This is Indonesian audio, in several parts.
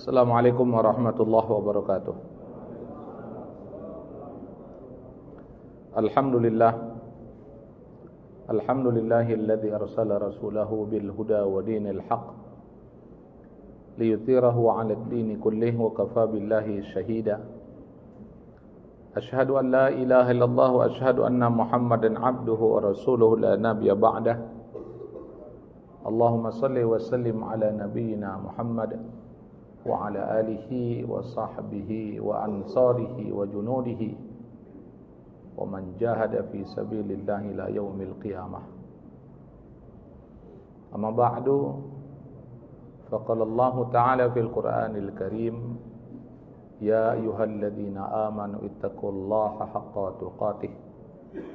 Assalamualaikum warahmatullahi wabarakatuh. Alhamdulillah Alhamdulillahilladzi arsala rasulahu bil huda wa dinil haq liyuthirahu 'ala ad-din kullih wa kafa billahi shahida Ashhadu an la ilaha illallah wa ashhadu anna Muhammadan 'abduhu wa rasuluhu la nabiyya ba'dah Allahumma salli wa sallim ala nabiyyina Muhammad وعلى آله وصحبه وأنصاره وجنوده ومن جاهد في سبيل الله إلى يوم القيامة. أما بعد فقال الله تعالى في القرآن الكريم يا أيها الذين آمنوا اتقوا الله حق تقاته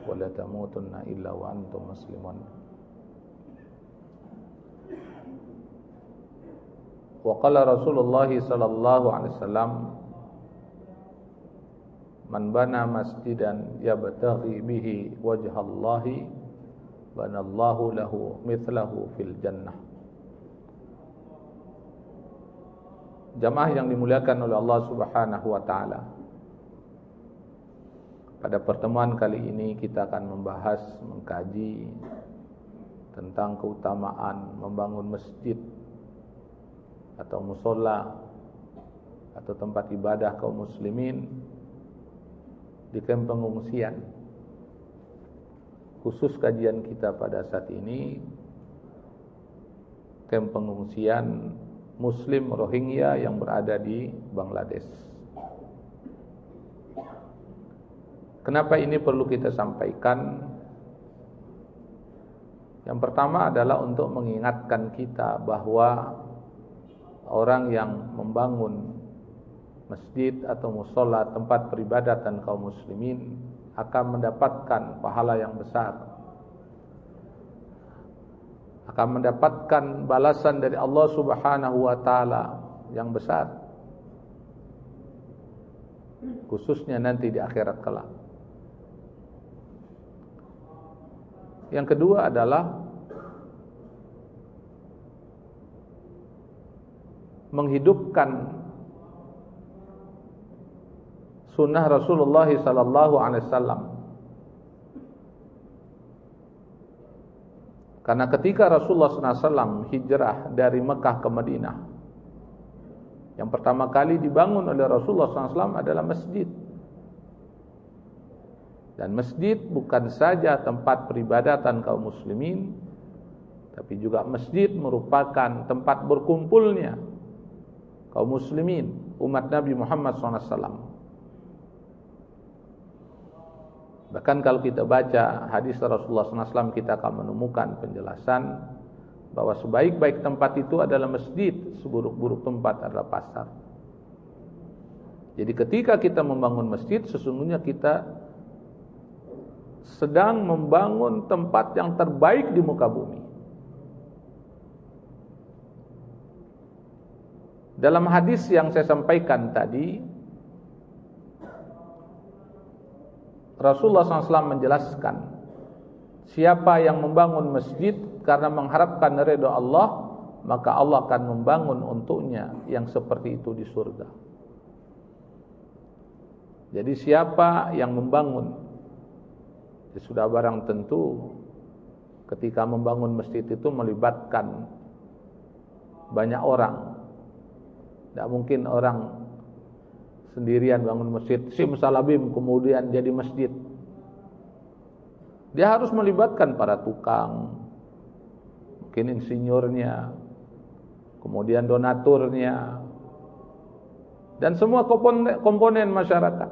ولا تموتن إلا وأنتم مسلمون. وقال رسول الله صلى الله عليه وسلم من بنى مسجدا يبتغي به وجه الله بنى الله له مثله في الجنة Jamaah yang dimuliakan oleh Allah Subhanahu wa taala. Pada pertemuan kali ini kita akan membahas mengkaji tentang keutamaan membangun masjid atau musola atau tempat ibadah kaum muslimin di kamp pengungsian. Khusus kajian kita pada saat ini kamp pengungsian Muslim Rohingya yang berada di Bangladesh. Kenapa ini perlu kita sampaikan? Yang pertama adalah untuk mengingatkan kita bahwa orang yang membangun masjid atau musola tempat peribadatan kaum muslimin akan mendapatkan pahala yang besar. Akan mendapatkan balasan dari Allah Subhanahu wa taala yang besar khususnya nanti di akhirat kelak. Yang kedua adalah menghidupkan sunnah Rasulullah sallallahu alaihi wasallam. Karena ketika Rasulullah SAW hijrah dari Mekah ke Madinah, yang pertama kali dibangun oleh Rasulullah SAW adalah masjid. Dan masjid bukan saja tempat peribadatan kaum muslimin, tapi juga masjid merupakan tempat berkumpulnya kaum muslimin umat Nabi Muhammad SAW Bahkan kalau kita baca hadis Rasulullah SAW kita akan menemukan penjelasan bahwa sebaik-baik tempat itu adalah masjid, seburuk-buruk tempat adalah pasar. Jadi ketika kita membangun masjid sesungguhnya kita sedang membangun tempat yang terbaik di muka bumi. Dalam hadis yang saya sampaikan tadi Rasulullah SAW menjelaskan Siapa yang membangun masjid karena mengharapkan ridha Allah Maka Allah akan membangun untuknya yang seperti itu di surga. Jadi siapa yang membangun ya Sudah barang tentu Ketika membangun masjid itu melibatkan Banyak orang tidak mungkin orang sendirian bangun masjid simsalabim kemudian jadi masjid. Dia harus melibatkan para tukang, mungkin insinyurnya, kemudian donaturnya, dan semua komponen, komponen masyarakat.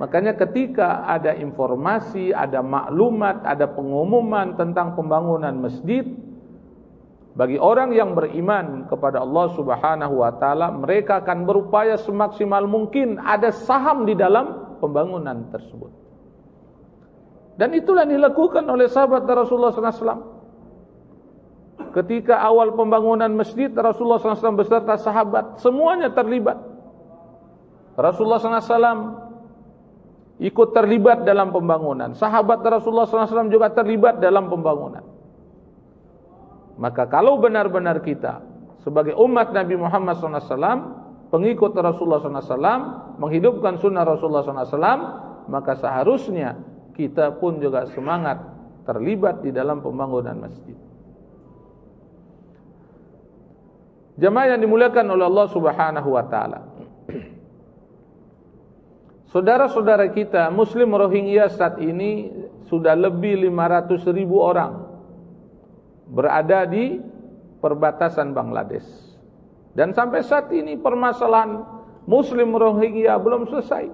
Makanya ketika ada informasi, ada maklumat, ada pengumuman tentang pembangunan masjid, bagi orang yang beriman kepada Allah Subhanahu wa taala, mereka akan berupaya semaksimal mungkin ada saham di dalam pembangunan tersebut. Dan itulah yang dilakukan oleh sahabat Rasulullah SAW. Ketika awal pembangunan masjid, Rasulullah SAW beserta sahabat semuanya terlibat. Rasulullah SAW ikut terlibat dalam pembangunan. Sahabat Rasulullah SAW juga terlibat dalam pembangunan. Maka kalau benar-benar kita sebagai umat Nabi Muhammad SAW, pengikut Rasulullah SAW, menghidupkan sunnah Rasulullah SAW, maka seharusnya kita pun juga semangat terlibat di dalam pembangunan masjid. Jemaah yang dimuliakan oleh Allah Subhanahu wa taala. Saudara-saudara kita Muslim Rohingya saat ini sudah lebih 500 ribu orang berada di perbatasan Bangladesh. Dan sampai saat ini permasalahan Muslim Rohingya belum selesai.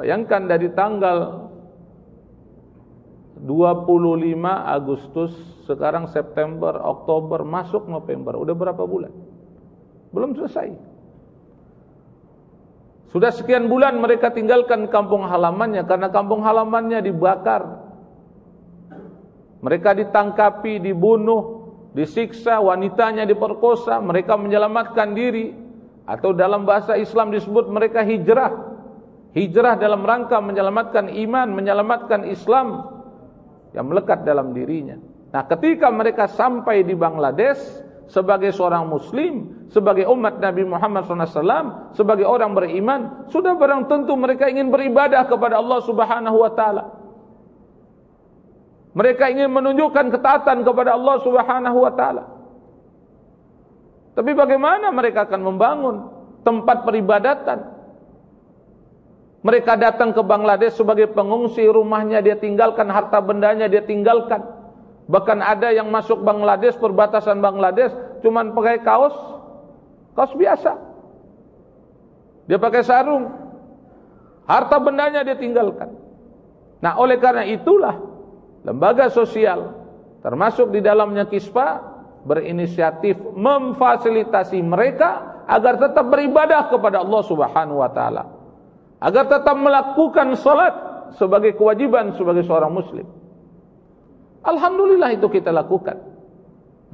Bayangkan dari tanggal 25 Agustus, sekarang September, Oktober, masuk November. Udah berapa bulan? Belum selesai. Sudah sekian bulan mereka tinggalkan kampung halamannya karena kampung halamannya dibakar. Mereka ditangkapi, dibunuh, disiksa, wanitanya diperkosa, mereka menyelamatkan diri atau dalam bahasa Islam disebut mereka hijrah. Hijrah dalam rangka menyelamatkan iman, menyelamatkan Islam yang melekat dalam dirinya. Nah, ketika mereka sampai di Bangladesh, sebagai seorang muslim, sebagai umat Nabi Muhammad SAW, sebagai orang beriman, sudah barang tentu mereka ingin beribadah kepada Allah Subhanahu wa taala. Mereka ingin menunjukkan ketaatan kepada Allah Subhanahu wa taala. Tapi bagaimana mereka akan membangun tempat peribadatan? Mereka datang ke Bangladesh sebagai pengungsi, rumahnya dia tinggalkan, harta bendanya dia tinggalkan. Bahkan ada yang masuk Bangladesh, perbatasan Bangladesh, cuman pakai kaos, kaos biasa. Dia pakai sarung. Harta bendanya dia tinggalkan. Nah, oleh karena itulah lembaga sosial termasuk di dalamnya Kispa berinisiatif memfasilitasi mereka agar tetap beribadah kepada Allah Subhanahu wa taala. Agar tetap melakukan salat sebagai kewajiban sebagai seorang muslim. Alhamdulillah itu kita lakukan.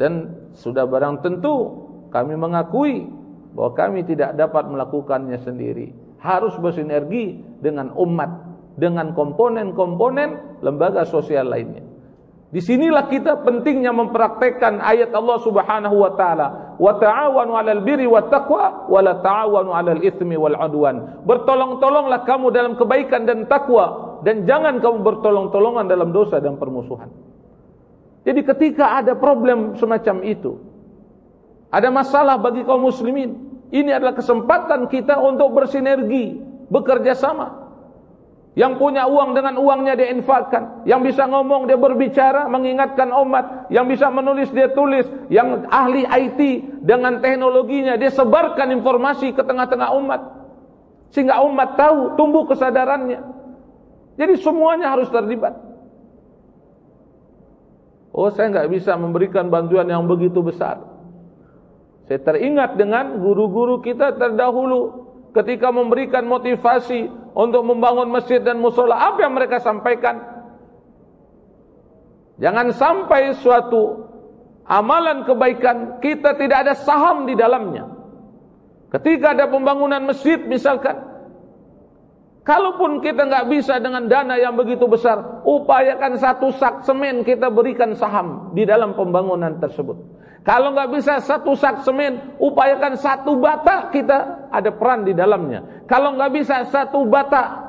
Dan sudah barang tentu kami mengakui bahwa kami tidak dapat melakukannya sendiri. Harus bersinergi dengan umat, dengan komponen-komponen lembaga sosial lainnya. Di sinilah kita pentingnya mempraktekkan ayat Allah Subhanahu wa taala, "Wa ta'awanu 'alal birri wat taqwa wa la ta'awanu 'alal itsmi wal 'udwan." Bertolong-tolonglah kamu dalam kebaikan dan takwa dan jangan kamu bertolong-tolongan dalam dosa dan permusuhan. Jadi ketika ada problem semacam itu, ada masalah bagi kaum muslimin, ini adalah kesempatan kita untuk bersinergi, bekerja sama. Yang punya uang dengan uangnya dia infakkan, yang bisa ngomong dia berbicara, mengingatkan umat, yang bisa menulis dia tulis, yang ahli IT dengan teknologinya dia sebarkan informasi ke tengah-tengah umat. Sehingga umat tahu, tumbuh kesadarannya. Jadi semuanya harus terlibat. Oh saya nggak bisa memberikan bantuan yang begitu besar. Saya teringat dengan guru-guru kita terdahulu ketika memberikan motivasi untuk membangun masjid dan musola. Apa yang mereka sampaikan? Jangan sampai suatu amalan kebaikan kita tidak ada saham di dalamnya. Ketika ada pembangunan masjid misalkan, Kalaupun kita nggak bisa dengan dana yang begitu besar, upayakan satu sak semen kita berikan saham di dalam pembangunan tersebut. Kalau nggak bisa satu sak semen, upayakan satu bata kita ada peran di dalamnya. Kalau nggak bisa satu bata,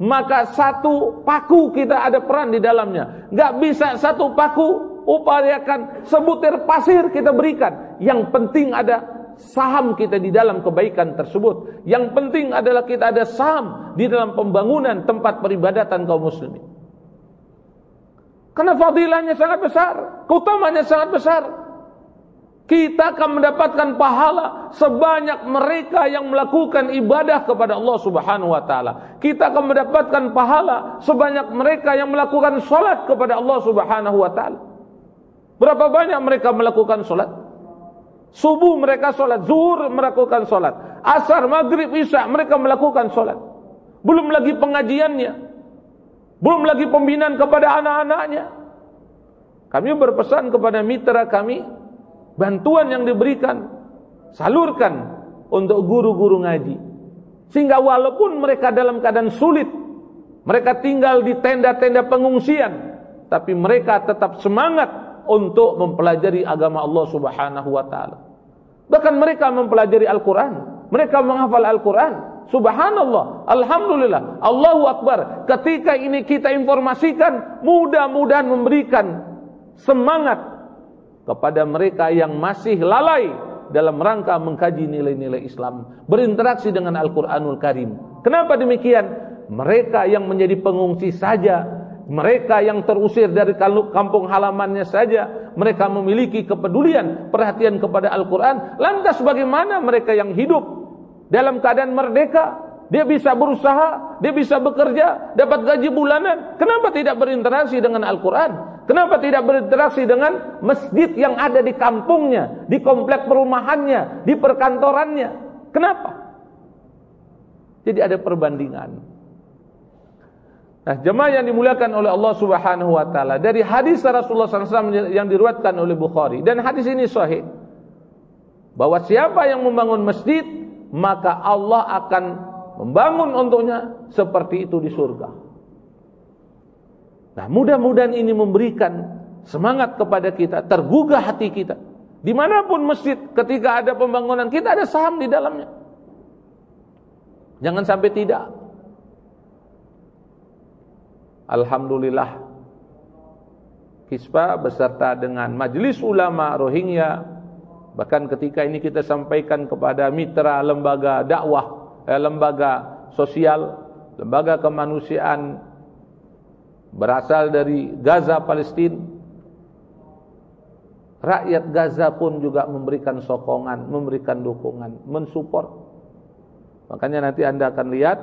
maka satu paku kita ada peran di dalamnya. Nggak bisa satu paku, upayakan sebutir pasir kita berikan. Yang penting ada saham kita di dalam kebaikan tersebut. Yang penting adalah kita ada saham di dalam pembangunan tempat peribadatan kaum muslimin. Karena fadilahnya sangat besar, keutamanya sangat besar. Kita akan mendapatkan pahala sebanyak mereka yang melakukan ibadah kepada Allah Subhanahu wa taala. Kita akan mendapatkan pahala sebanyak mereka yang melakukan salat kepada Allah Subhanahu wa taala. Berapa banyak mereka melakukan salat? Subuh mereka sholat, zuhur melakukan sholat, asar, maghrib, isya mereka melakukan sholat. Belum lagi pengajiannya, belum lagi pembinaan kepada anak-anaknya. Kami berpesan kepada mitra kami, bantuan yang diberikan, salurkan untuk guru-guru ngaji. Sehingga walaupun mereka dalam keadaan sulit, mereka tinggal di tenda-tenda pengungsian, tapi mereka tetap semangat untuk mempelajari agama Allah Subhanahu wa taala. Bahkan mereka mempelajari Al-Qur'an, mereka menghafal Al-Qur'an. Subhanallah, alhamdulillah, Allahu akbar. Ketika ini kita informasikan, mudah-mudahan memberikan semangat kepada mereka yang masih lalai dalam rangka mengkaji nilai-nilai Islam, berinteraksi dengan Al-Qur'anul Karim. Kenapa demikian? Mereka yang menjadi pengungsi saja mereka yang terusir dari kampung halamannya saja mereka memiliki kepedulian perhatian kepada Al-Qur'an lantas bagaimana mereka yang hidup dalam keadaan merdeka dia bisa berusaha dia bisa bekerja dapat gaji bulanan. Kenapa tidak berinteraksi dengan Al-Qur'an? Kenapa tidak berinteraksi dengan masjid yang ada di kampungnya di komplek perumahannya di perkantorannya? Kenapa? Jadi ada perbandingan. Nah, jemaah yang dimuliakan oleh Allah Subhanahu wa taala, dari hadis Rasulullah SAW yang diriwayatkan oleh Bukhari dan hadis ini sahih. Bahwa siapa yang membangun masjid, maka Allah akan membangun untuknya seperti itu di surga. Nah, mudah-mudahan ini memberikan semangat kepada kita, tergugah hati kita. Di mana pun masjid, ketika ada pembangunan, kita ada saham di dalamnya. Jangan sampai tidak. Alhamdulillah Kispa beserta dengan Majlis Ulama Rohingya bahkan ketika ini kita sampaikan kepada mitra lembaga dakwah eh, lembaga sosial lembaga kemanusiaan berasal dari Gaza Palestina rakyat Gaza pun juga memberikan sokongan memberikan dukungan mensupport makanya nanti anda akan lihat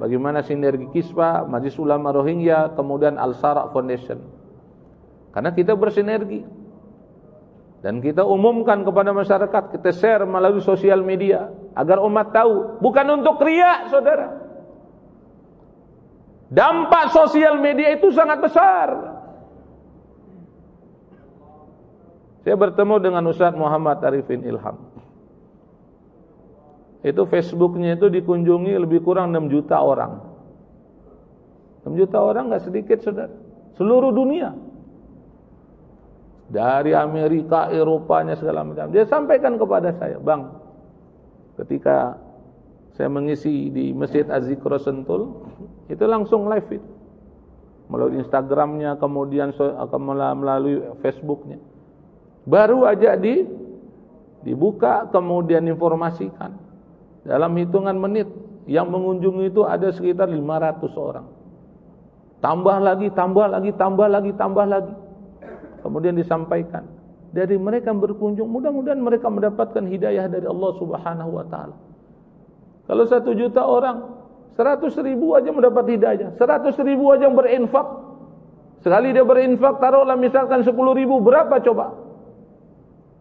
Bagaimana sinergi Kispa, Majlis Ulama Rohingya, kemudian Al-Sara Foundation. Karena kita bersinergi. Dan kita umumkan kepada masyarakat, kita share melalui sosial media. Agar umat tahu, bukan untuk riak saudara. Dampak sosial media itu sangat besar. Saya bertemu dengan Ustaz Muhammad Arifin Ilham. Itu Facebooknya itu dikunjungi lebih kurang 6 juta orang. 6 juta orang nggak sedikit saudara. Seluruh dunia. Dari Amerika, Eropanya segala macam. Dia sampaikan kepada saya, Bang, ketika saya mengisi di Masjid Az-Zikra Sentul, itu langsung live itu. Melalui Instagramnya, kemudian melalui Facebooknya. Baru aja di dibuka, kemudian informasikan. Dalam hitungan menit yang mengunjungi itu ada sekitar 500 orang. Tambah lagi, tambah lagi, tambah lagi, tambah lagi. Kemudian disampaikan dari mereka berkunjung, mudah-mudahan mereka mendapatkan hidayah dari Allah Subhanahu wa taala. Kalau satu juta orang, seratus ribu aja mendapat hidayah, seratus ribu aja yang berinfak. Sekali dia berinfak, taruhlah misalkan sepuluh ribu, berapa coba?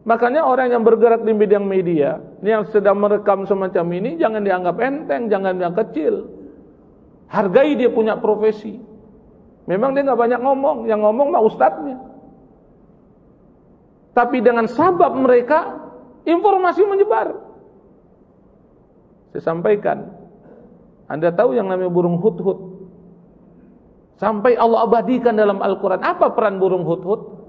Makanya orang yang bergerak di bidang media, yang sedang merekam semacam ini, jangan dianggap enteng, jangan dianggap kecil. Hargai dia punya profesi. Memang dia nggak banyak ngomong, yang ngomong mah ustadznya. Tapi dengan sabab mereka, informasi menyebar. Saya sampaikan, Anda tahu yang namanya burung hut-hut. Sampai Allah abadikan dalam Al-Quran. Apa peran burung hut-hut?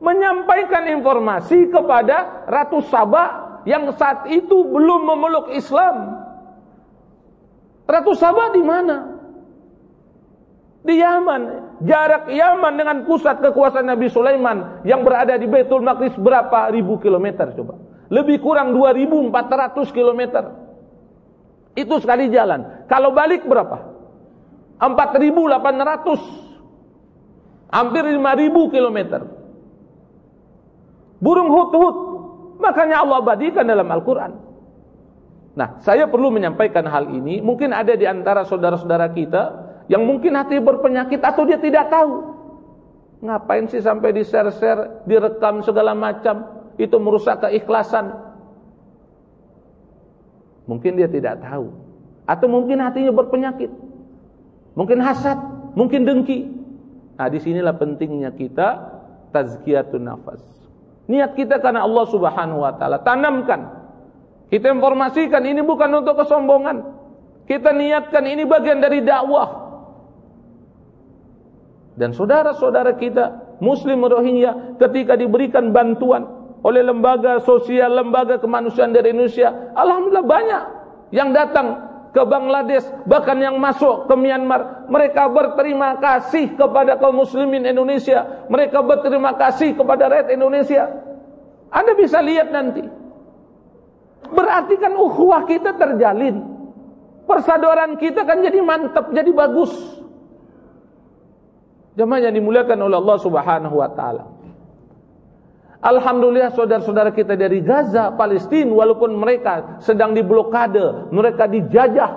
menyampaikan informasi kepada Ratu Sabah yang saat itu belum memeluk Islam. Ratu Sabah di mana? Di Yaman. Jarak Yaman dengan pusat kekuasaan Nabi Sulaiman yang berada di Baitul Maqdis berapa ribu kilometer coba? Lebih kurang 2400 kilometer. Itu sekali jalan. Kalau balik berapa? 4800. Hampir 5000 kilometer. Burung hut-hut. Makanya Allah abadikan dalam Al-Quran. Nah, saya perlu menyampaikan hal ini. Mungkin ada di antara saudara-saudara kita yang mungkin hati berpenyakit atau dia tidak tahu. Ngapain sih sampai di share-share, direkam segala macam. Itu merusak keikhlasan. Mungkin dia tidak tahu. Atau mungkin hatinya berpenyakit. Mungkin hasad, mungkin dengki. Nah, di sinilah pentingnya kita tazkiyatun nafas. Niat kita karena Allah Subhanahu wa taala. Tanamkan. Kita informasikan ini bukan untuk kesombongan. Kita niatkan ini bagian dari dakwah. Dan saudara-saudara kita Muslim Rohingya ketika diberikan bantuan oleh lembaga sosial, lembaga kemanusiaan dari Indonesia, alhamdulillah banyak yang datang ke Bangladesh, bahkan yang masuk ke Myanmar, mereka berterima kasih kepada kaum muslimin Indonesia, mereka berterima kasih kepada rakyat Indonesia. Anda bisa lihat nanti. Berarti kan ukhuwah kita terjalin. Persaudaraan kita kan jadi mantap, jadi bagus. Jemaah yang dimuliakan oleh Allah Subhanahu wa taala. Alhamdulillah saudara-saudara kita dari Gaza, Palestina walaupun mereka sedang diblokade, mereka dijajah,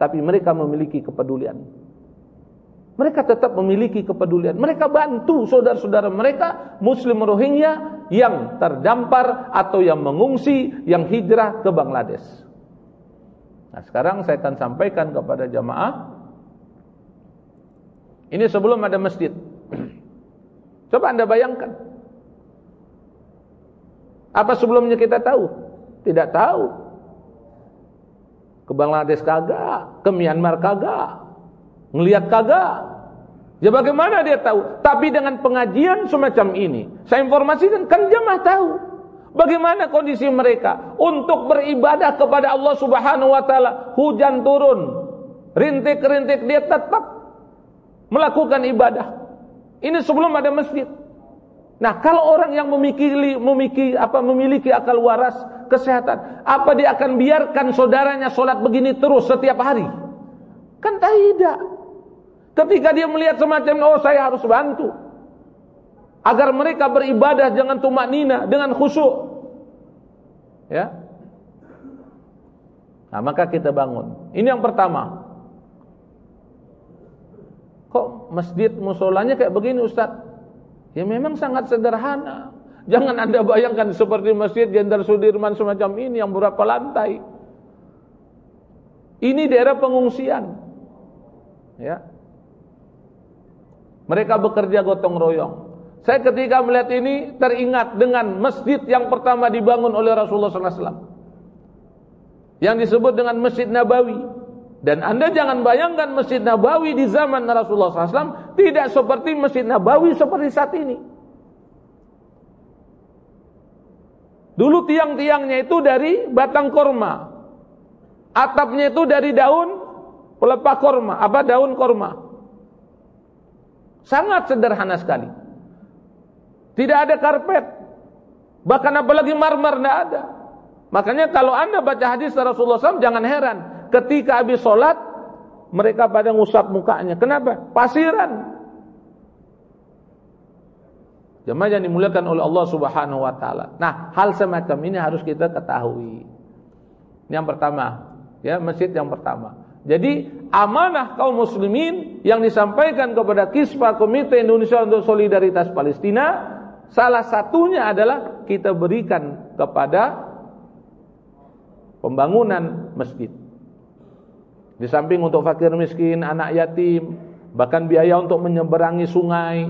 tapi mereka memiliki kepedulian. Mereka tetap memiliki kepedulian. Mereka bantu saudara-saudara mereka Muslim Rohingya yang terdampar atau yang mengungsi, yang hijrah ke Bangladesh. Nah, sekarang saya akan sampaikan kepada jamaah. Ini sebelum ada masjid. Coba Anda bayangkan. Apa sebelumnya kita tahu? Tidak tahu. Ke Bangladesh kagak, ke Myanmar kagak, ngelihat kagak. Ya bagaimana dia tahu? Tapi dengan pengajian semacam ini, saya informasikan kan jemaah tahu bagaimana kondisi mereka untuk beribadah kepada Allah Subhanahu wa taala. Hujan turun, rintik-rintik dia tetap melakukan ibadah. Ini sebelum ada masjid. Nah, kalau orang yang memiliki memiliki apa memiliki akal waras kesehatan, apa dia akan biarkan saudaranya sholat begini terus setiap hari? Kan tidak. Ketika dia melihat semacam oh saya harus bantu agar mereka beribadah jangan tumak nina dengan khusyuk. Ya. Nah, maka kita bangun. Ini yang pertama. Kok masjid musolanya kayak begini Ustaz? Ya memang sangat sederhana. Jangan anda bayangkan seperti masjid Jenderal Sudirman semacam ini yang berapa lantai. Ini daerah pengungsian. Ya. Mereka bekerja gotong royong. Saya ketika melihat ini teringat dengan masjid yang pertama dibangun oleh Rasulullah SAW. Yang disebut dengan Masjid Nabawi. Dan anda jangan bayangkan Masjid Nabawi di zaman Rasulullah SAW tidak seperti Masjid Nabawi seperti saat ini. Dulu tiang-tiangnya itu dari batang korma. Atapnya itu dari daun pelepah korma. Apa daun korma. Sangat sederhana sekali. Tidak ada karpet. Bahkan apalagi marmer tidak ada. Makanya kalau anda baca hadis Rasulullah SAW jangan heran ketika habis sholat mereka pada ngusap mukanya. Kenapa? Pasiran. Jemaah yang dimuliakan oleh Allah Subhanahu wa taala. Nah, hal semacam ini harus kita ketahui. Ini yang pertama, ya, masjid yang pertama. Jadi, amanah kaum muslimin yang disampaikan kepada Kispa Komite Indonesia untuk Solidaritas Palestina, salah satunya adalah kita berikan kepada pembangunan masjid. Di samping untuk fakir miskin, anak yatim, bahkan biaya untuk menyeberangi sungai.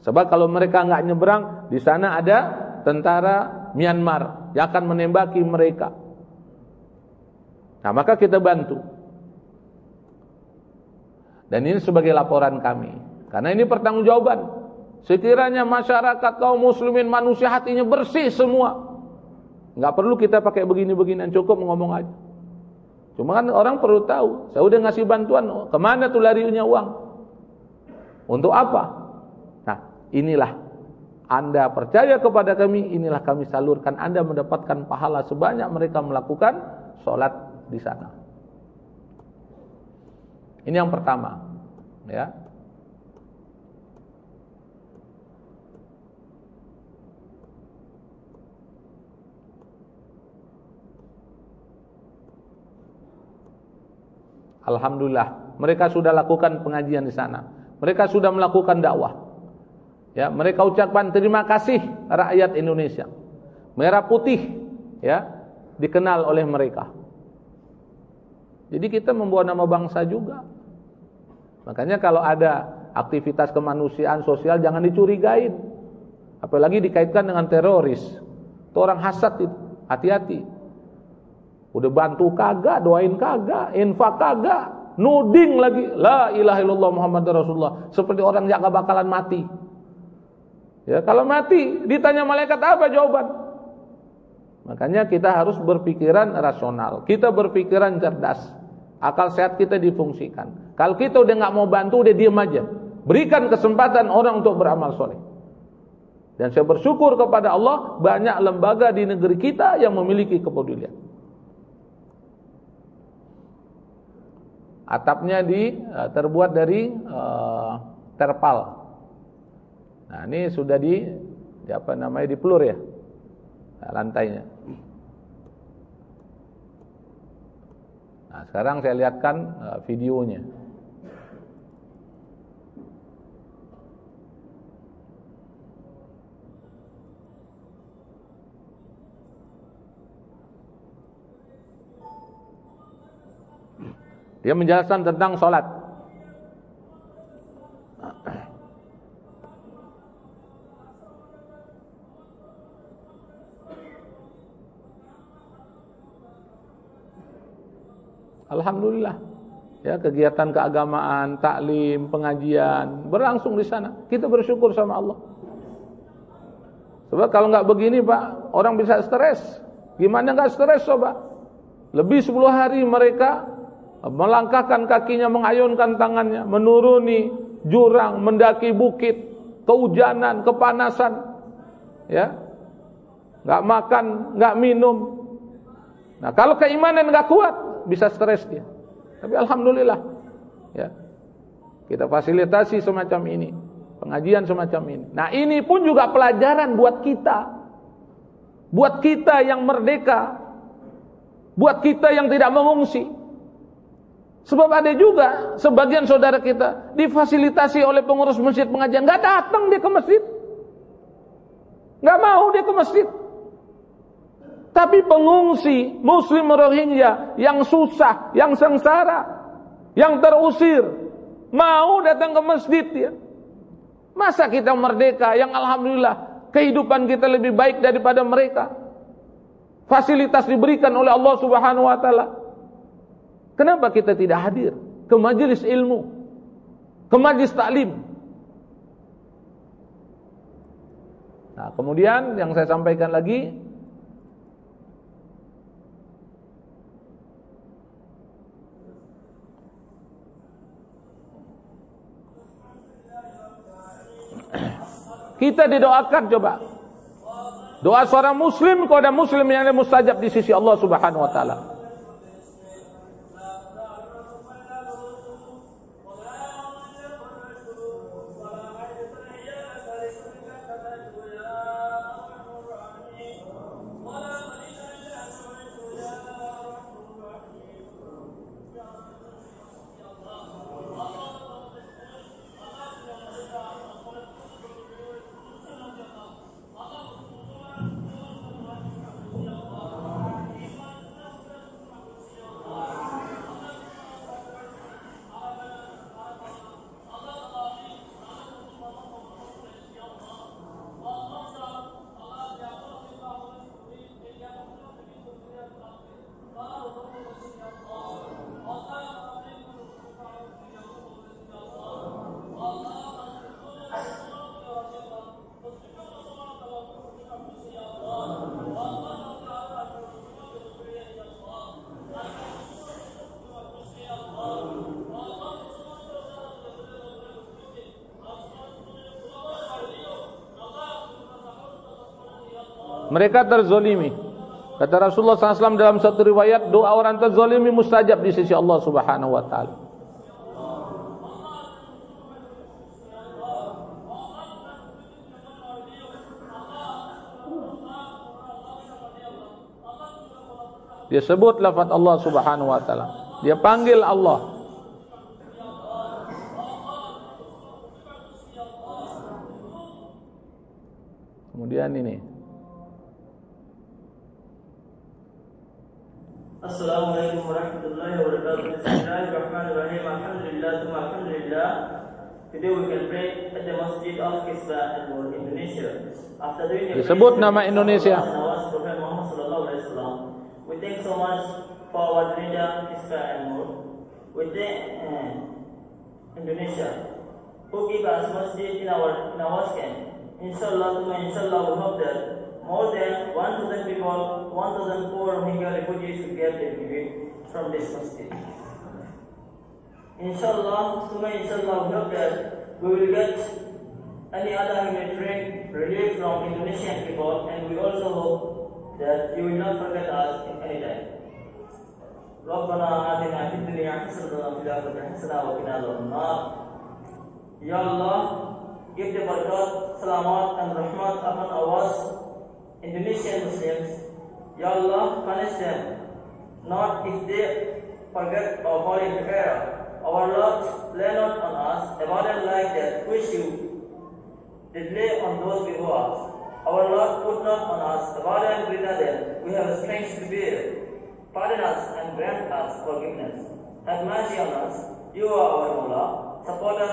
Sebab kalau mereka nggak nyeberang, di sana ada tentara Myanmar yang akan menembaki mereka. Nah, maka kita bantu. Dan ini sebagai laporan kami. Karena ini pertanggungjawaban. Sekiranya masyarakat kaum muslimin manusia hatinya bersih semua. nggak perlu kita pakai begini-beginian cukup ngomong aja. Cuma kan orang perlu tahu, saya udah ngasih bantuan, oh, ke mana tuh larinya uang? Untuk apa? Nah, inilah Anda percaya kepada kami, inilah kami salurkan. Anda mendapatkan pahala sebanyak mereka melakukan sholat di sana. Ini yang pertama, ya. Alhamdulillah, mereka sudah lakukan pengajian di sana. Mereka sudah melakukan dakwah. Ya, mereka ucapkan terima kasih rakyat Indonesia. Merah putih ya, dikenal oleh mereka. Jadi kita membawa nama bangsa juga. Makanya kalau ada aktivitas kemanusiaan sosial jangan dicurigain. Apalagi dikaitkan dengan teroris. Itu orang hasad itu. Hati-hati. Udah bantu kagak, doain kagak, infak kagak, nuding lagi. La ilaha illallah Muhammad Rasulullah. Seperti orang yang gak bakalan mati. Ya, kalau mati ditanya malaikat apa jawaban? Makanya kita harus berpikiran rasional. Kita berpikiran cerdas. Akal sehat kita difungsikan. Kalau kita udah nggak mau bantu, udah diem aja. Berikan kesempatan orang untuk beramal soleh. Dan saya bersyukur kepada Allah banyak lembaga di negeri kita yang memiliki kepedulian. Atapnya di uh, terbuat dari uh, terpal. Nah, ini sudah di, di apa namanya di pelur ya. Nah, lantainya. Nah, sekarang saya lihatkan videonya. Dia menjelaskan tentang sholat. Alhamdulillah. Ya, kegiatan keagamaan, taklim, pengajian berlangsung di sana. Kita bersyukur sama Allah. Sebab kalau nggak begini, Pak, orang bisa stres. Gimana nggak stres, coba? Lebih 10 hari mereka melangkahkan kakinya, mengayunkan tangannya, menuruni jurang, mendaki bukit, kehujanan, kepanasan. Ya. nggak makan, nggak minum. Nah, kalau keimanan nggak kuat, bisa stres dia. Tapi alhamdulillah ya. Kita fasilitasi semacam ini, pengajian semacam ini. Nah, ini pun juga pelajaran buat kita. Buat kita yang merdeka. Buat kita yang tidak mengungsi. Sebab ada juga sebagian saudara kita difasilitasi oleh pengurus masjid pengajian, nggak datang dia ke masjid. nggak mau dia ke masjid. Tapi pengungsi muslim Rohingya yang susah, yang sengsara, yang terusir, mau datang ke masjid ya. Masa kita merdeka yang alhamdulillah kehidupan kita lebih baik daripada mereka. Fasilitas diberikan oleh Allah Subhanahu wa taala. Kenapa kita tidak hadir ke majelis ilmu, ke majelis taklim? Nah, kemudian yang saya sampaikan lagi Kita didoakan coba. Doa seorang muslim kepada muslim yang mustajab di sisi Allah Subhanahu wa taala. Mereka terzolimi. Kata Rasulullah SAW dalam satu riwayat, doa orang terzolimi mustajab di sisi Allah Subhanahu Wa Taala. Dia sebut lafaz Allah Subhanahu wa taala. Dia panggil Allah. Kemudian ini Disebut nama Indonesia. We thank so much for our leader Kisba and We thank uh, Indonesia who give us masjid in our in our scan. Inshallah, inshallah, we hope that more than 1,000 people, 1,000 poor Rohingya refugees will get living from this masjid. Inshallah, inshallah, we hope that we will get any other humanitarian relief from Indonesian people, and we also hope that you will not forget us in any time. ربنا آتنا في الدنيا حسنة وفي الآخرة حسنة وقنا عذاب النار Ya Allah, give the berkat, selamat and rahmat upon our Indonesian Muslims. Ya Allah, punish them, not if they forget or fall into error. Our Lord, lay not on us a burden like that which you did lay on those before us. Our Lord, put not on us a burden greater than we have strength to bear. Pardon us and grant us forgiveness. Have mercy on us. You are our Mullah, supporter,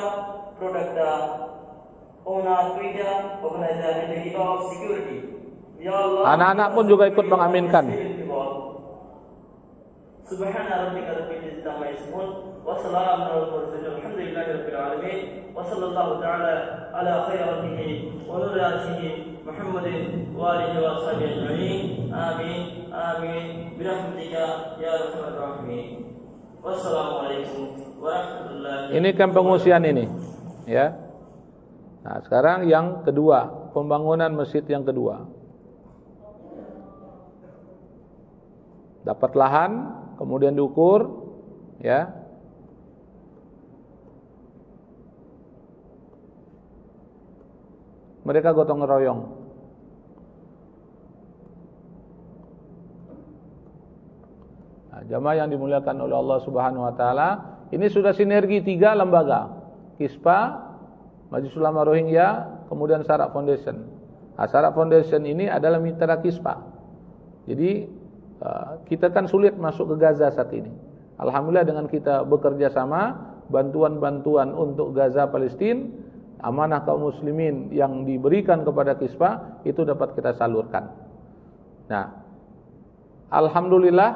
protector, owner, creator, organizer, and the giver of security. Anak-anak pun juga ikut mengaminkan. Subhana rabbika rabbil izzati amma yasifun wa salamun alal mursalin walhamdulillahi rabbil alamin arhamar rahimin wassalamualaikum warahmatullahi Ini kan pengungsian ini, ya. Nah, sekarang yang kedua, pembangunan masjid yang kedua. Dapat lahan, kemudian diukur, ya. Mereka gotong royong. Nah, jamaah yang dimuliakan oleh Allah Subhanahu wa taala, ini sudah sinergi tiga lembaga. KISPA, Majelis Ulama Rohingya, kemudian Sarak Foundation. Nah, Sarak Foundation ini adalah mitra KISPA. Jadi uh, kita kan sulit masuk ke Gaza saat ini. Alhamdulillah dengan kita bekerja sama, bantuan-bantuan untuk Gaza Palestina, amanah kaum muslimin yang diberikan kepada KISPA itu dapat kita salurkan. Nah, alhamdulillah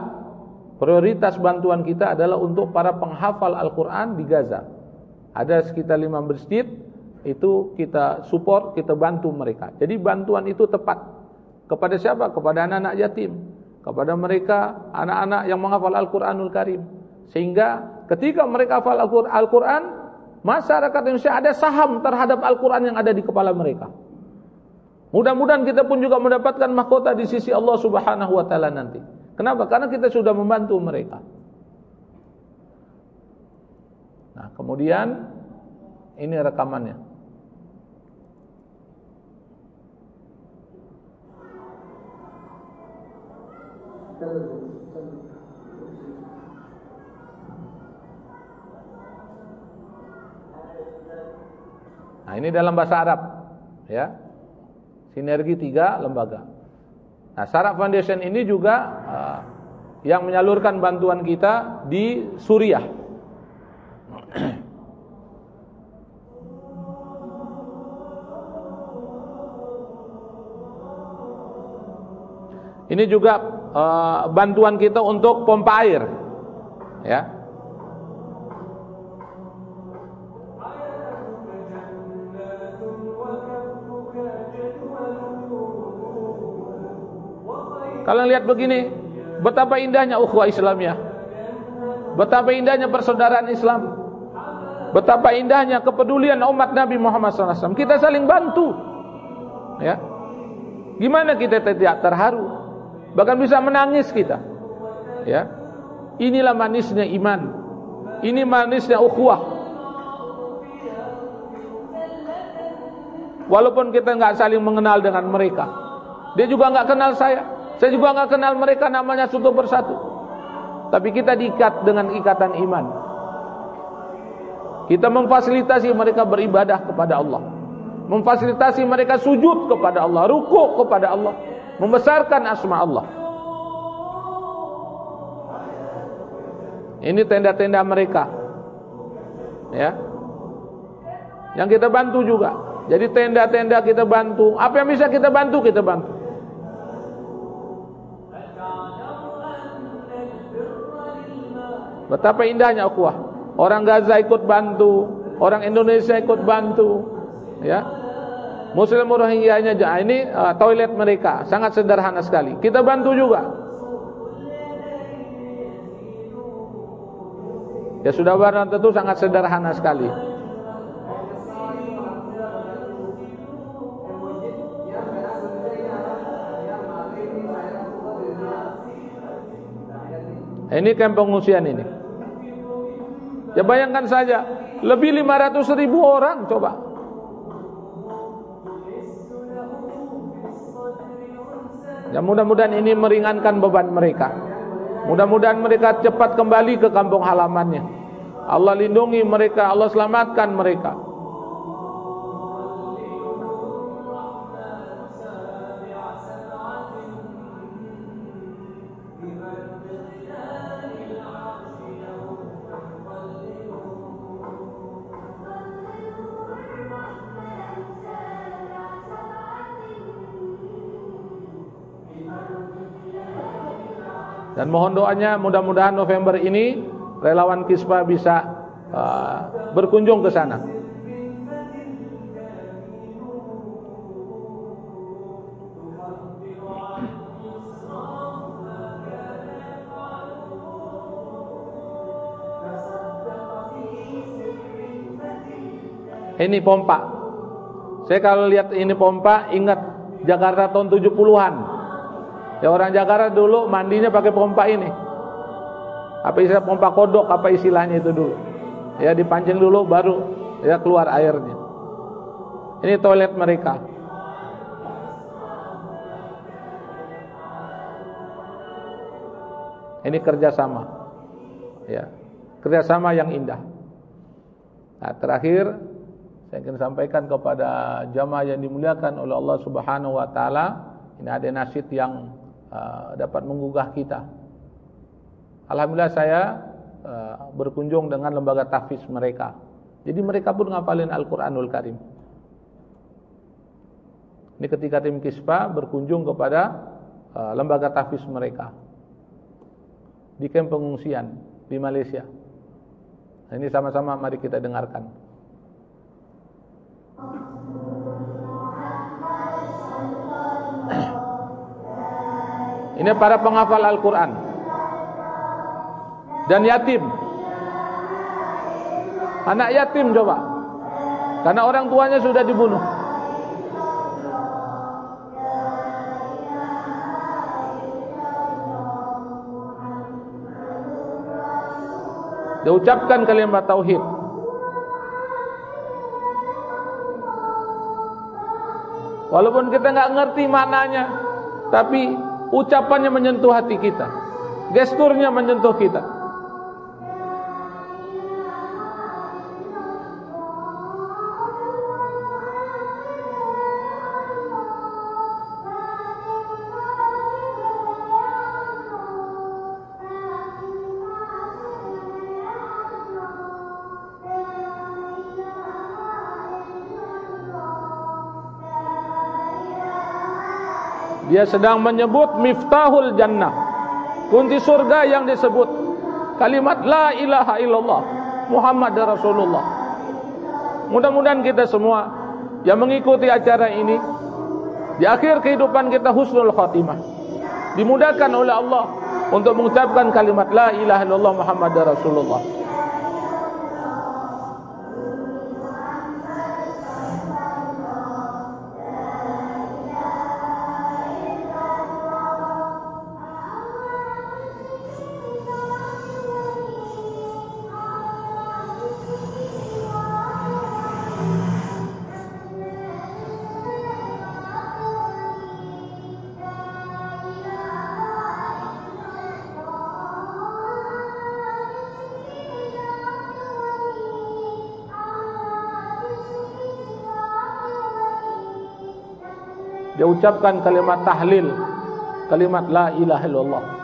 prioritas bantuan kita adalah untuk para penghafal Al-Qur'an di Gaza. Ada sekitar lima masjid itu kita support, kita bantu mereka. Jadi bantuan itu tepat kepada siapa? Kepada anak-anak yatim, kepada mereka anak-anak yang menghafal Al-Qur'anul Karim. Sehingga ketika mereka hafal Al-Qur'an, masyarakat Indonesia ada saham terhadap Al-Qur'an yang ada di kepala mereka. Mudah-mudahan kita pun juga mendapatkan mahkota di sisi Allah Subhanahu wa taala nanti. Kenapa? Karena kita sudah membantu mereka. Nah, kemudian ini rekamannya. Nah, ini dalam bahasa Arab, ya. Sinergi tiga lembaga. Nah, Sarak Foundation ini juga uh, yang menyalurkan bantuan kita di Suriah. Ini juga uh, bantuan kita untuk pompa air. Ya. Kalian lihat begini, betapa indahnya ukhuwah Islamiyah. Betapa indahnya persaudaraan Islam. Betapa indahnya kepedulian umat Nabi Muhammad SAW. Kita saling bantu. Ya. Gimana kita tidak terharu? Bahkan bisa menangis kita. Ya. Inilah manisnya iman. Ini manisnya ukhuwah. Walaupun kita nggak saling mengenal dengan mereka. Dia juga nggak kenal saya. Saya juga nggak kenal mereka namanya satu persatu. Tapi kita diikat dengan ikatan iman. Kita memfasilitasi mereka beribadah kepada Allah. Memfasilitasi mereka sujud kepada Allah, rukuk kepada Allah, membesarkan asma Allah. Ini tenda-tenda mereka. Ya. Yang kita bantu juga. Jadi tenda-tenda kita bantu. Apa yang bisa kita bantu, kita bantu. Betapa indahnya ukhuwah. Orang Gaza ikut bantu, orang Indonesia ikut bantu, ya. Muslim Rohingya-nya ini uh, toilet mereka sangat sederhana sekali. Kita bantu juga. Ya sudah barang tentu sangat sederhana sekali. Ini kamp pengungsian ini. Ya bayangkan saja, lebih 500 ribu orang coba. Ya mudah-mudahan ini meringankan beban mereka. Mudah-mudahan mereka cepat kembali ke kampung halamannya. Allah lindungi mereka, Allah selamatkan mereka. Dan mohon doanya mudah-mudahan November ini relawan Kispa bisa uh, berkunjung ke sana. Ini pompa. Saya kalau lihat ini pompa ingat Jakarta tahun 70-an. Ya orang Jakarta dulu mandinya pakai pompa ini. Apa istilah pompa kodok apa istilahnya itu dulu. Ya dipancing dulu baru ya keluar airnya. Ini toilet mereka. Ini kerjasama, ya kerjasama yang indah. Nah terakhir saya ingin sampaikan kepada jamaah yang dimuliakan oleh Allah Subhanahu Wa Taala. Ini ada nasid yang Uh, dapat menggugah kita. Alhamdulillah saya uh, berkunjung dengan lembaga tahfiz mereka. Jadi mereka pun ngapalin Al-Quranul Karim. Ini ketika tim Kispa berkunjung kepada uh, lembaga tahfiz mereka di kamp pengungsian di Malaysia. Nah, ini sama-sama mari kita dengarkan. Ini para penghafal Al-Quran. Dan yatim. Anak yatim coba. Karena orang tuanya sudah dibunuh. Dia ucapkan kalimat Tauhid. Walaupun kita nggak ngerti maknanya Tapi ucapannya menyentuh hati kita, gesturnya menyentuh kita. Dia sedang menyebut miftahul jannah. Kunci surga yang disebut kalimat la ilaha illallah Muhammad Rasulullah. Mudah-mudahan kita semua yang mengikuti acara ini di akhir kehidupan kita husnul khatimah. Dimudahkan oleh Allah untuk mengucapkan kalimat la ilaha illallah Muhammad Rasulullah. Dia ucapkan kalimat tahlil kalimat la ilaha illallah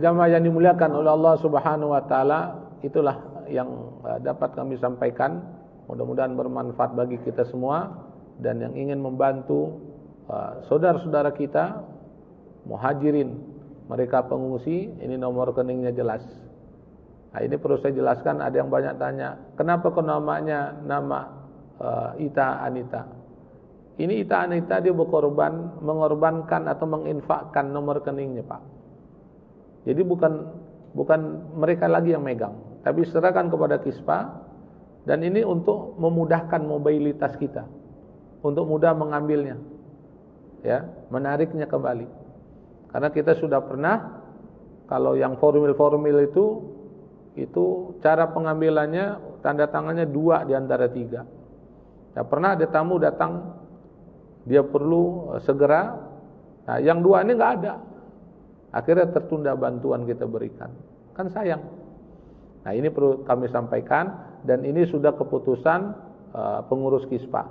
jamaah yang dimuliakan oleh Allah Subhanahu wa taala, itulah yang uh, dapat kami sampaikan. Mudah-mudahan bermanfaat bagi kita semua dan yang ingin membantu uh, saudara-saudara kita muhajirin, mereka pengungsi, ini nomor rekeningnya jelas. Nah, ini perlu saya jelaskan, ada yang banyak tanya, kenapa kok namanya nama uh, Ita Anita? Ini Ita Anita dia berkorban, mengorbankan atau menginfakkan nomor rekeningnya, Pak. Jadi bukan bukan mereka lagi yang megang, tapi serahkan kepada Kispa dan ini untuk memudahkan mobilitas kita. Untuk mudah mengambilnya. Ya, menariknya kembali. Karena kita sudah pernah kalau yang formil-formil itu itu cara pengambilannya tanda tangannya dua di antara tiga. Ya, pernah ada tamu datang dia perlu eh, segera. Nah, yang dua ini nggak ada. Akhirnya tertunda bantuan kita berikan. Kan sayang. Nah ini perlu kami sampaikan dan ini sudah keputusan uh, pengurus KISPA.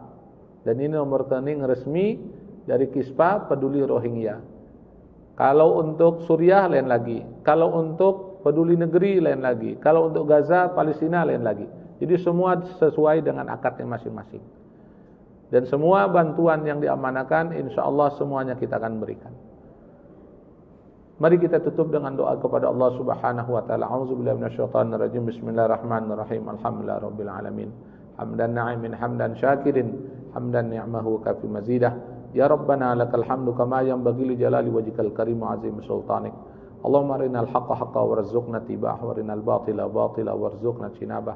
Dan ini nomor rekening resmi dari KISPA peduli Rohingya. Kalau untuk Suriah lain lagi. Kalau untuk peduli negeri lain lagi. Kalau untuk Gaza, Palestina lain lagi. Jadi semua sesuai dengan akadnya masing-masing. Dan semua bantuan yang diamanakan insya Allah semuanya kita akan berikan. Mari kita tutup dengan doa kepada Allah Subhanahu wa taala. A'udzubillahi minasyaitonir rajim. Bismillahirrahmanirrahim. Alhamdulillahirabbil alamin. Hamdan na'imin hamdan syakirin hamdan ni'mahu kafi mazidah. Ya Rabbana lakal hamdu kama yanbaghi li jalali wajhikal karim azim sultanik. Allahumma arinal haqqa haqqan warzuqna tibah wa arinal batila batila warzuqna jinabah.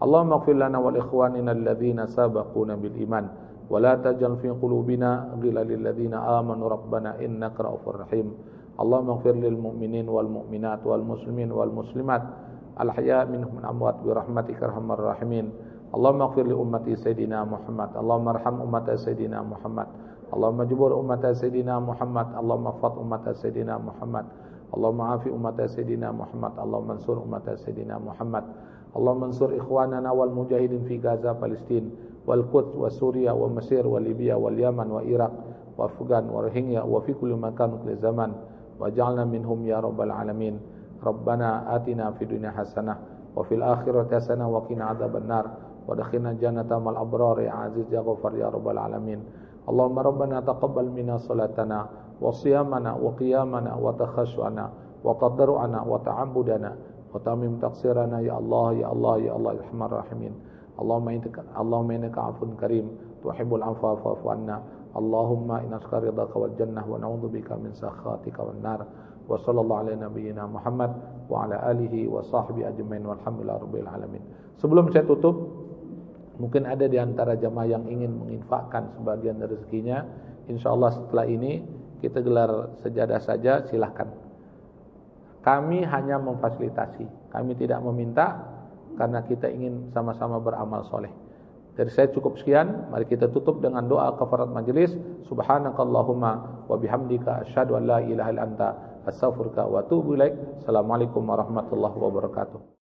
Allahumma ighfir lana wal ikhwanina alladhina sabaquna bil iman wa la tajal fi qulubina ghilal lil ladzina amanu rabbana innaka ra'ufur rahim. Allahumma ighfir lil mu'minin wal mu'minat wal muslimin wal muslimat al ahya minhum amwat bi rahmatika arhamar rahimin. Allahumma ighfir li ummati sayyidina Muhammad. Allahumma arham ummata sayyidina Muhammad. Allahumma jubur ummata sayyidina Muhammad. Allahumma fat ummata sayyidina Muhammad. Allahumma afi ummata sayyidina Muhammad. Allahumma ansur ummata sayyidina Muhammad. Allahumma ansur ikhwanana wal mujahidin fi Gaza, Palestin, wal Quds, wa Suriah, wa Mesir, wa Libya, wal Yaman, wa Iraq, wa Afgan, wa Rohingya, wa fi kulli makan, kulli zaman. waj'alna minhum ya rabbal alamin rabbana atina fid dunya hasanah wa fil akhirati hasanah wa qina adhaban nar wa dakhilna jannata mal abrari aziz ya ghafur ya rabbal alamin allahumma rabbana taqabbal minna salatana wa siyamana wa qiyamana wa takhashuna wa qaddaruna wa ta'budana wa tamim taqsirana ya allah ya allah ya allah ya rahman rahimin allahumma innaka allahumma innaka afun karim tuhibbul afwa fa'fu anna inna ridhaka wal jannah wa na'udzubika min sakhatika wan nar. Wa sallallahu ala nabiyyina Muhammad wa ala alihi wa ajmain rabbil alamin. Sebelum saya tutup, mungkin ada di antara jamaah yang ingin menginfakkan sebagian rezekinya. Insyaallah setelah ini kita gelar sejadah saja silahkan. Kami hanya memfasilitasi, kami tidak meminta karena kita ingin sama-sama beramal soleh. Dari saya cukup sekian. Mari kita tutup dengan doa kafarat majlis. Subhanakallahumma wa bihamdika asyhadu an la ilaha illa anta astaghfiruka wa atubu ilaik. Assalamualaikum warahmatullahi wabarakatuh.